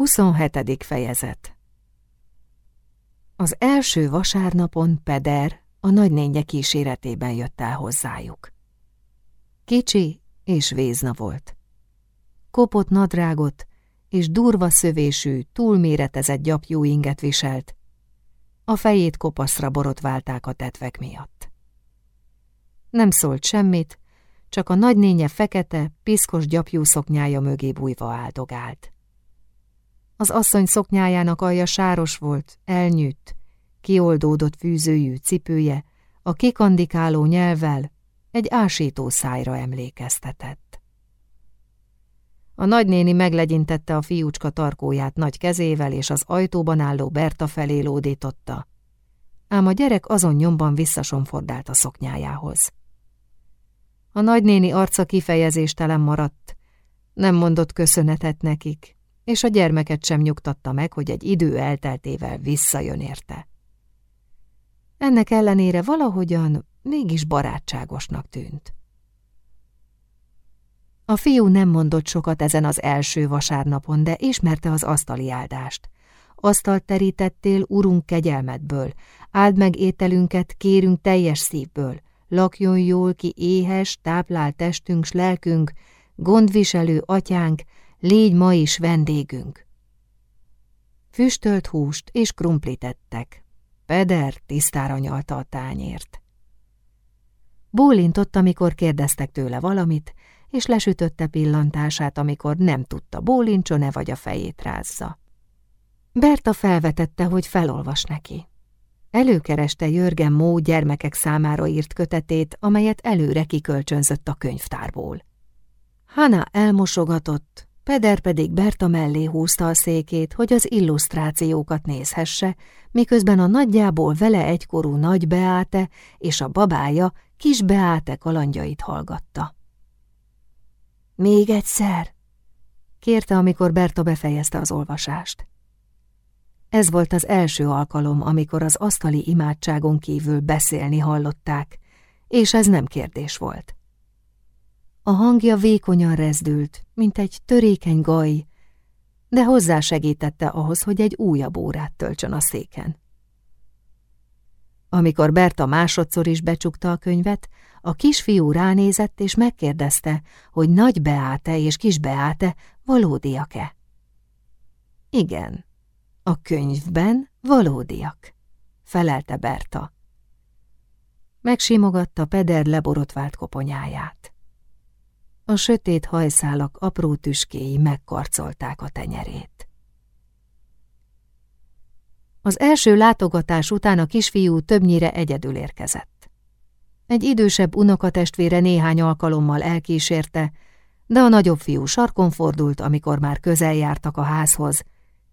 27. fejezet Az első vasárnapon Peder a nagynénye kíséretében jött el hozzájuk. Kicsi és vézna volt. Kopott nadrágot és durva szövésű, túlméretezett gyapjú inget viselt. A fejét kopaszra borotválták a tetvek miatt. Nem szólt semmit, csak a nagynénye fekete, piszkos gyapjú szoknyája mögé bújva áldogált. Az asszony szoknyájának alja sáros volt, elnyűtt, kioldódott fűzőjű cipője, a kikandikáló nyelvvel egy ásító szájra emlékeztetett. A nagynéni meglegyintette a fiúcska tarkóját nagy kezével, és az ajtóban álló Berta felé lódította, ám a gyerek azon nyomban visszasomfordált a szoknyájához. A nagynéni arca kifejezéstelen maradt, nem mondott köszönetet nekik, és a gyermeket sem nyugtatta meg, hogy egy idő elteltével visszajön érte. Ennek ellenére valahogyan mégis barátságosnak tűnt. A fiú nem mondott sokat ezen az első vasárnapon, de ismerte az asztali áldást. Asztalt terítettél, urunk kegyelmedből, áld meg ételünket, kérünk teljes szívből, lakjon jól ki éhes, táplál testünk s lelkünk, gondviselő atyánk, légy ma is vendégünk. Füstölt húst és krumplit ettek. Peder tisztára nyalta a tányért. Bólintott, amikor kérdeztek tőle valamit, és lesütötte pillantását, amikor nem tudta, bólincson-e vagy a fejét rázza. Berta felvetette, hogy felolvas neki. Előkereste Jörgen Mó gyermekek számára írt kötetét, amelyet előre kikölcsönzött a könyvtárból. Hana elmosogatott, Peder pedig Berta mellé húzta a székét, hogy az illusztrációkat nézhesse, miközben a nagyjából vele egykorú nagy Beáte és a babája kis Beáte kalandjait hallgatta. Még egyszer? kérte, amikor Berta befejezte az olvasást. Ez volt az első alkalom, amikor az asztali imádságon kívül beszélni hallották, és ez nem kérdés volt. A hangja vékonyan rezdült, mint egy törékeny gaj, de hozzásegítette ahhoz, hogy egy újabb órát töltsön a széken. Amikor Berta másodszor is becsukta a könyvet, a kisfiú ránézett és megkérdezte, hogy nagy Beáte és kis Beáte valódiak-e. Igen, a könyvben valódiak, felelte Berta. Megsimogatta Peder leborotvált koponyáját. A sötét hajszálak apró tüskéi megkarcolták a tenyerét. Az első látogatás után a kisfiú többnyire egyedül érkezett. Egy idősebb unokatestvére néhány alkalommal elkísérte, de a nagyobb fiú sarkon fordult, amikor már közel jártak a házhoz,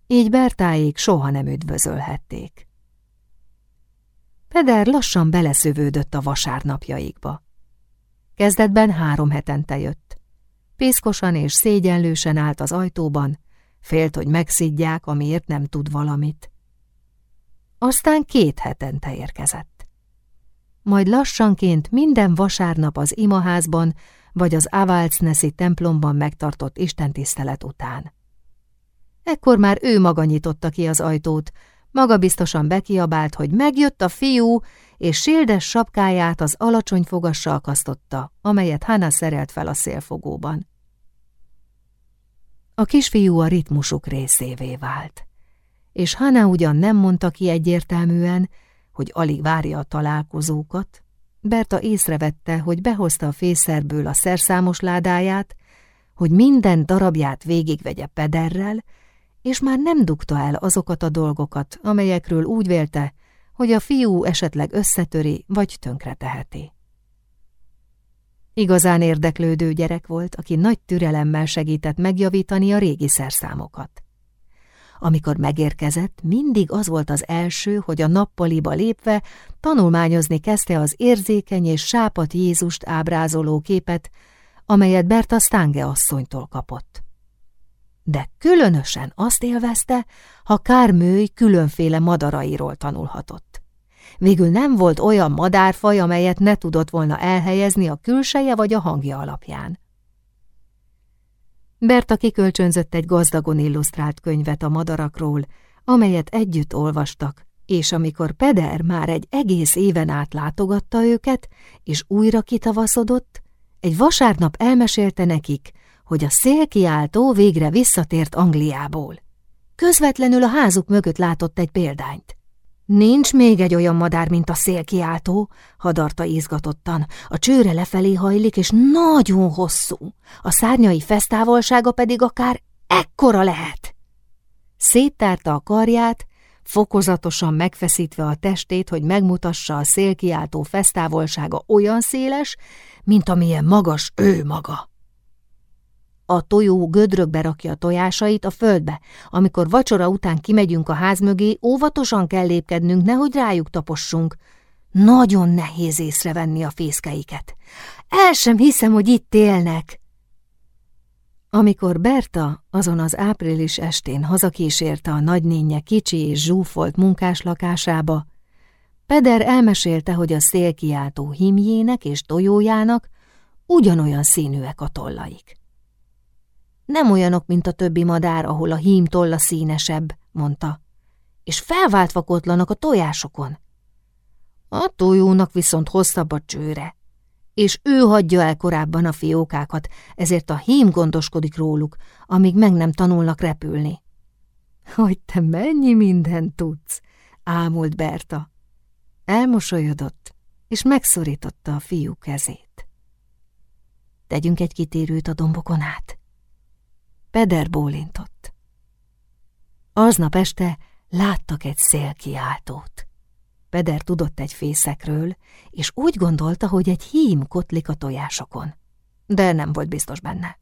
így Bertáék soha nem üdvözölhették. Peder lassan beleszövődött a vasárnapjaikba. Kezdetben három hetente jött. Pészkosan és szégyenlősen állt az ajtóban, félt, hogy megszidják, amiért nem tud valamit. Aztán két hetente érkezett. Majd lassanként minden vasárnap az imaházban vagy az Avalcneszi templomban megtartott istentisztelet után. Ekkor már ő maga nyitotta ki az ajtót, maga biztosan bekiabált, hogy megjött a fiú, és sildes sapkáját az alacsony fogassal akasztotta, amelyet Hanna szerelt fel a szélfogóban. A kisfiú a ritmusuk részévé vált, és Hanna ugyan nem mondta ki egyértelműen, hogy alig várja a találkozókat, Berta észrevette, hogy behozta a fészerből a szerszámos ládáját, hogy minden darabját végigvegye pederrel, és már nem dugta el azokat a dolgokat, amelyekről úgy vélte, hogy a fiú esetleg összetöri vagy tönkre teheti. Igazán érdeklődő gyerek volt, aki nagy türelemmel segített megjavítani a régi szerszámokat. Amikor megérkezett, mindig az volt az első, hogy a nappaliba lépve tanulmányozni kezdte az érzékeny és sápat Jézust ábrázoló képet, amelyet Berta Stange asszonytól kapott de különösen azt élvezte, ha Kármőj különféle madarairól tanulhatott. Végül nem volt olyan madárfaj, amelyet ne tudott volna elhelyezni a külseje vagy a hangja alapján. Berta kikölcsönzött egy gazdagon illusztrált könyvet a madarakról, amelyet együtt olvastak, és amikor Peder már egy egész éven át látogatta őket, és újra kitavaszodott, egy vasárnap elmesélte nekik, hogy a szélkiáltó végre visszatért Angliából. Közvetlenül a házuk mögött látott egy példányt. Nincs még egy olyan madár, mint a szélkiáltó, hadarta izgatottan. A csőre lefelé hajlik, és nagyon hosszú. A szárnyai fesztávolsága pedig akár ekkora lehet. Széttárta a karját, fokozatosan megfeszítve a testét, hogy megmutassa a szélkiáltó fesztávolsága olyan széles, mint amilyen magas ő maga. A tojó gödrökbe rakja a tojásait a földbe. Amikor vacsora után kimegyünk a ház mögé, óvatosan kell lépkednünk, nehogy rájuk tapossunk. Nagyon nehéz észrevenni a fészkeiket. El sem hiszem, hogy itt élnek. Amikor Berta azon az április estén hazakísérte a nagynénye kicsi és zsúfolt munkás lakásába, Peder elmesélte, hogy a szélkiáltó himjének és tojójának ugyanolyan színűek a tollaik. Nem olyanok, mint a többi madár, ahol a hím tolla színesebb, mondta, és felváltva kotlanak a tojásokon. A tojónak viszont hosszabb a csőre, és ő hagyja el korábban a fiókákat, ezért a hím gondoskodik róluk, amíg meg nem tanulnak repülni. Hogy te mennyi mindent tudsz, ámult Berta. Elmosolyodott, és megszorította a fiú kezét. Tegyünk egy kitérőt a dombokon át. Peder bólintott. Aznap este láttak egy szélkiáltót. Peder tudott egy fészekről, és úgy gondolta, hogy egy hím kotlik a tojásokon. De nem volt biztos benne.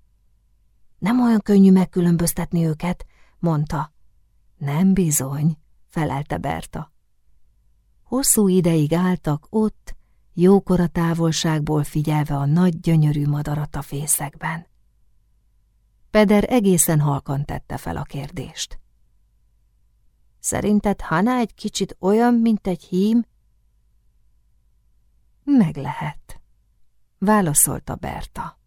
Nem olyan könnyű megkülönböztetni őket, mondta. Nem bizony, felelte Berta. Hosszú ideig álltak ott, jókora távolságból figyelve a nagy gyönyörű madarat a fészekben. Peder egészen halkan tette fel a kérdést. Szerinted Hana egy kicsit olyan, mint egy hím? Meg lehet, válaszolta Berta.